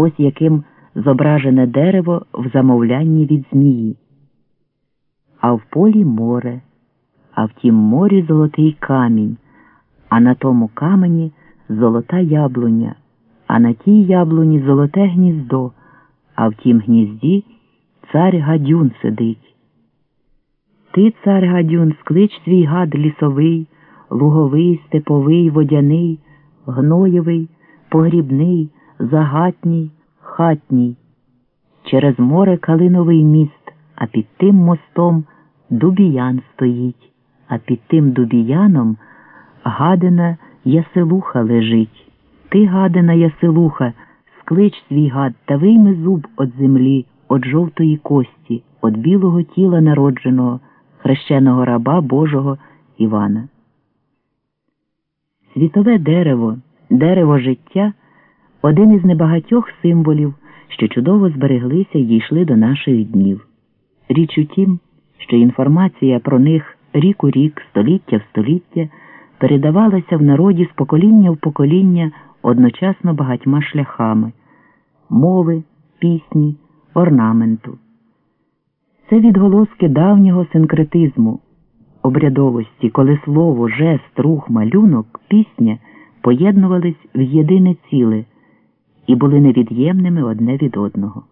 ось яким зображене дерево в замовлянні від змії. А в полі море, а в тім морі золотий камінь, а на тому камені золота яблуня, а на тій яблуні золоте гніздо, а в тім гнізді цар гадюн сидить. Ти, цар гадюн, склич свій гад лісовий, луговий, степовий, водяний, гноєвий, погрібний, загатній, хатній. Через море калиновий міст, а під тим мостом дубіян стоїть, а під тим дубіяном гадина яселуха лежить. Ти, гадина яселуха, склич свій гад та вийми зуб од землі, од жовтої кості, од білого тіла народженого, хрещеного раба Божого Івана. Світове дерево, дерево життя один із небагатьох символів, що чудово збереглися й дійшли до наших днів. Річ у тім, що інформація про них рік у рік, століття в століття передавалася в народі з покоління в покоління одночасно багатьма шляхами мови, пісні, орнаменту. Це відголоски давнього синкретизму, обрядовості, коли слово, жест, рух, малюнок, пісня поєднувались в єдине ціле і були невід'ємними одне від одного.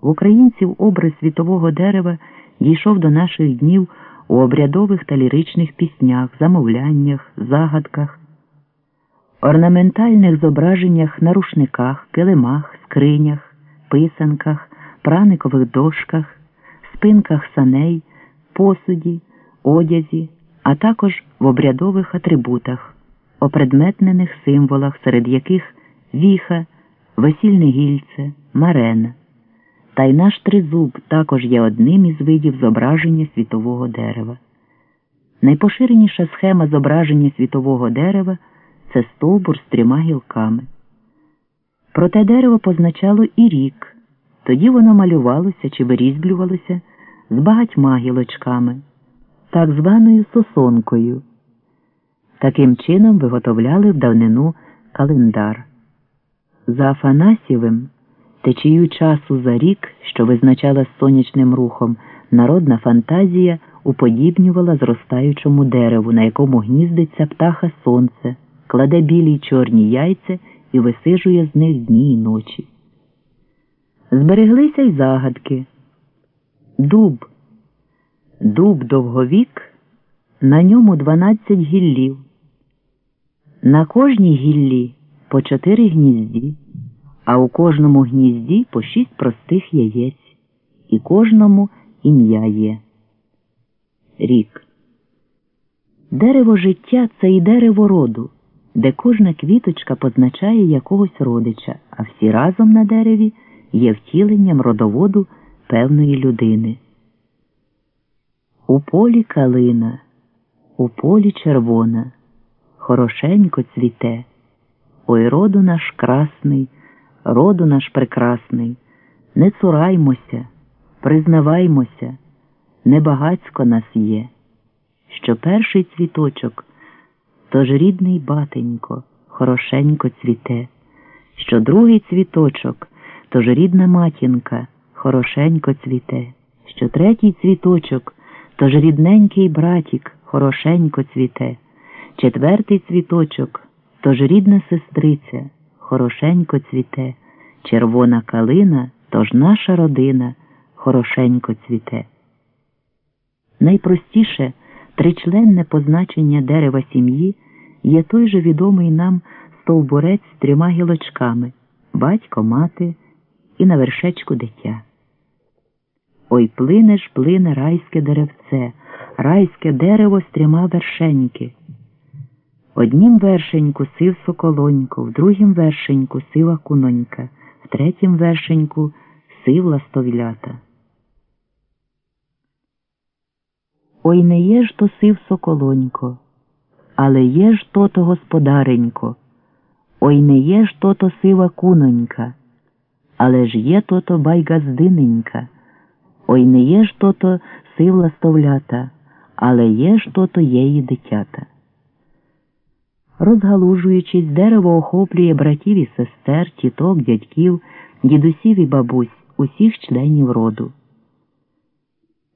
В українців образ світового дерева дійшов до наших днів у обрядових та ліричних піснях, замовляннях, загадках, орнаментальних зображеннях на рушниках, килимах, скринях, писанках, праникових дошках, спинках саней, посуді, одязі, а також в обрядових атрибутах, опредметнених символах, серед яких віха, весільне гільце, марена. Та й наш тризуб також є одним із видів зображення світового дерева. Найпоширеніша схема зображення світового дерева це стовбур з трьома гілками. Проте дерево позначало і рік, тоді воно малювалося чи вирізблювалося з багатьма гілочками, так званою сосонкою. Таким чином виготовляли в давнину календар. За Афанасьєвим течію часу за рік, що визначала сонячним рухом, народна фантазія уподібнювала зростаючому дереву, на якому гніздиться птаха сонце, кладе білі й чорні яйця і висижує з них дні й ночі. Збереглися й загадки. Дуб. Дуб довговік, на ньому дванадцять гіллів. На кожній гіллі по чотири гнізді а у кожному гнізді по шість простих яєць, і кожному ім'я є. Рік. Дерево життя це і дерево роду, де кожна квіточка позначає якогось родича, а всі разом на дереві є втіленням родоводу певної людини. У полі калина, у полі червона, хорошенько цвіте, ой роду наш красний роду наш прекрасний, не цураймося, признаваймося, небагацько нас є, що перший цвіточок, тож рідний батенько, хорошенько цвіте, що другий цвіточок, тож рідна матінка, хорошенько цвіте, що третій цвіточок, тож рідненький братік, хорошенько цвіте, четвертий цвіточок, тож рідна сестриця хорошенько цвіте, червона калина, тож наша родина хорошенько цвіте. Найпростіше тричленне позначення дерева сім'ї є той же відомий нам стовбурець з трьома гілочками батько, мати і на вершечку дитя. Ой плине ж плине райське деревце, райське дерево з трьома вершеньки. Однім вершеньку сив соколонько, в другім вершеньку сива кунонька, в третім вершеньку сив ластовлята. Ой не є ж то сив соколонько, але є ж то то господаренько, ой не є ж то то сива кунонька, але ж є то то байгаздиненька, ой не є ж то то сив ластовлята, але є ж то то єї дитята. Розгалужуючись, дерево охоплює братів і сестер, тіток, дядьків, дідусів і бабусь, усіх членів роду.